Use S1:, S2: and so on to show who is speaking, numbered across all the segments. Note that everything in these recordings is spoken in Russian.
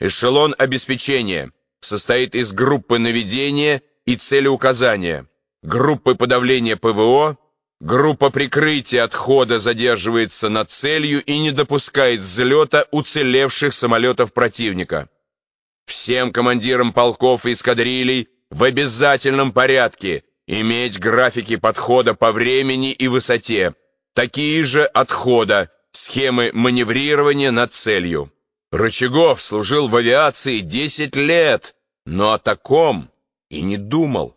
S1: Эшелон обеспечения состоит из группы наведения и целеуказания, группы подавления ПВО, группа прикрытия отхода задерживается над целью и не допускает взлета уцелевших самолетов противника. Всем командирам полков и эскадрилей в обязательном порядке иметь графики подхода по времени и высоте, такие же отхода, схемы маневрирования над целью. Рычагов служил в авиации 10 лет, но о таком и не думал.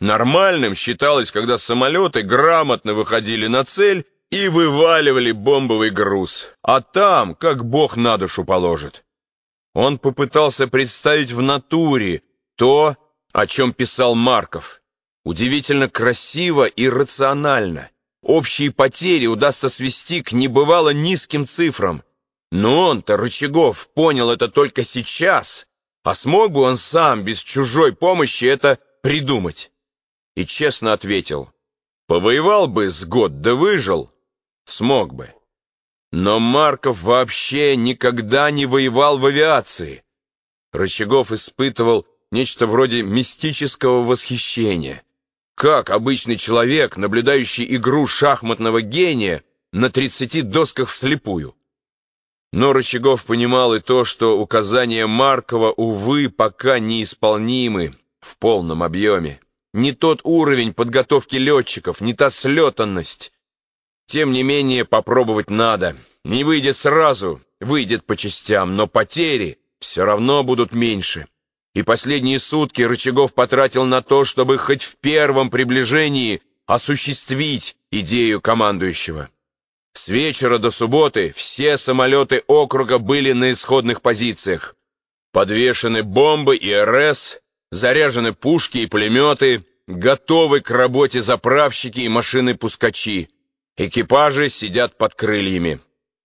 S1: Нормальным считалось, когда самолеты грамотно выходили на цель и вываливали бомбовый груз, а там, как бог на душу положит. Он попытался представить в натуре то, о чем писал Марков. Удивительно красиво и рационально. Общие потери удастся свести к небывало низким цифрам. Но он-то, Рычагов, понял это только сейчас. А смог бы он сам, без чужой помощи, это придумать? И честно ответил. Повоевал бы с год, да выжил. Смог бы. Но Марков вообще никогда не воевал в авиации. Рычагов испытывал нечто вроде мистического восхищения. Как обычный человек, наблюдающий игру шахматного гения на 30 досках вслепую. Но Рычагов понимал и то, что указания Маркова, увы, пока неисполнимы в полном объеме. Не тот уровень подготовки летчиков, не та слетанность. Тем не менее, попробовать надо. Не выйдет сразу, выйдет по частям, но потери все равно будут меньше. И последние сутки Рычагов потратил на то, чтобы хоть в первом приближении осуществить идею командующего. С вечера до субботы все самолеты округа были на исходных позициях. Подвешены бомбы и РС, заряжены пушки и пулеметы, готовы к работе заправщики и машины-пускачи. Экипажи сидят под крыльями.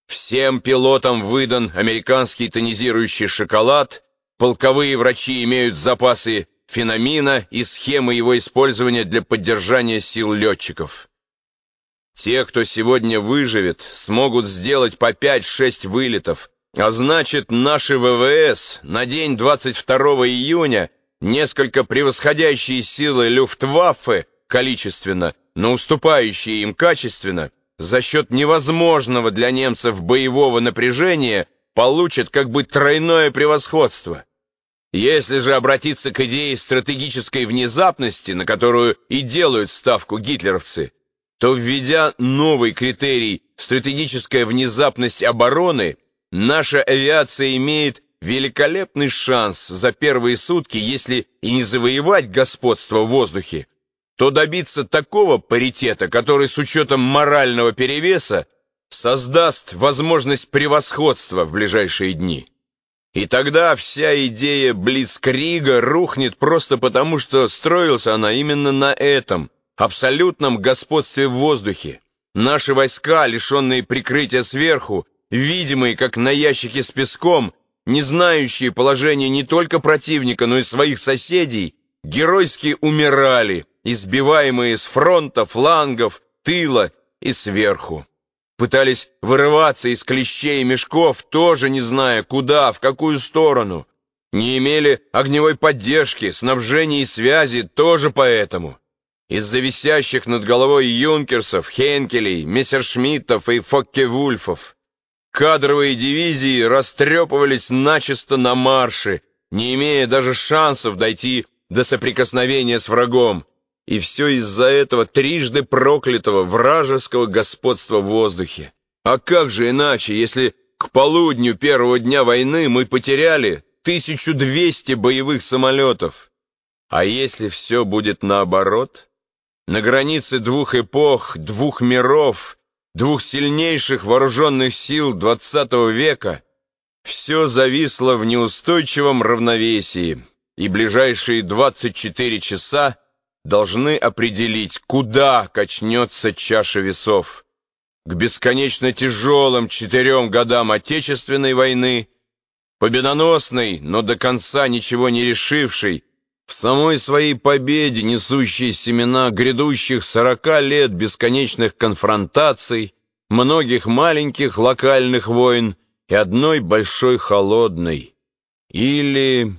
S1: Всем пилотам выдан американский тонизирующий шоколад, полковые врачи имеют запасы феномина и схемы его использования для поддержания сил летчиков. Те, кто сегодня выживет, смогут сделать по 5-6 вылетов, а значит, наши ВВС на день 22 июня несколько превосходящие силы Люфтваффе количественно, но уступающие им качественно, за счет невозможного для немцев боевого напряжения получат как бы тройное превосходство. Если же обратиться к идее стратегической внезапности, на которую и делают ставку гитлеровцы, то, введя новый критерий «стратегическая внезапность обороны», наша авиация имеет великолепный шанс за первые сутки, если и не завоевать господство в воздухе, то добиться такого паритета, который с учетом морального перевеса создаст возможность превосходства в ближайшие дни. И тогда вся идея Блицкрига рухнет просто потому, что строился она именно на этом, абсолютном господстве в воздухе. Наши войска, лишенные прикрытия сверху, видимые как на ящике с песком, не знающие положения не только противника, но и своих соседей, геройски умирали, избиваемые с фронта, флангов, тыла и сверху. Пытались вырываться из клещей и мешков, тоже не зная, куда, в какую сторону. Не имели огневой поддержки, снабжения и связи, тоже поэтому. Из-за висящих над головой юнкерсов, хенкелей, мессершмиттов и фокке-вульфов. Кадровые дивизии растрепывались начисто на марше, не имея даже шансов дойти до соприкосновения с врагом. И все из-за этого трижды проклятого вражеского господства в воздухе. А как же иначе, если к полудню первого дня войны мы потеряли 1200 боевых самолетов? А если все будет наоборот? На границе двух эпох, двух миров, двух сильнейших вооруженных сил XX века все зависло в неустойчивом равновесии, и ближайшие 24 часа должны определить, куда качнется чаша весов. К бесконечно тяжелым четырем годам Отечественной войны, победоносной, но до конца ничего не решившей, в самой своей победе, несущей семена грядущих сорока лет бесконечных конфронтаций, многих маленьких локальных войн и одной большой холодной, Или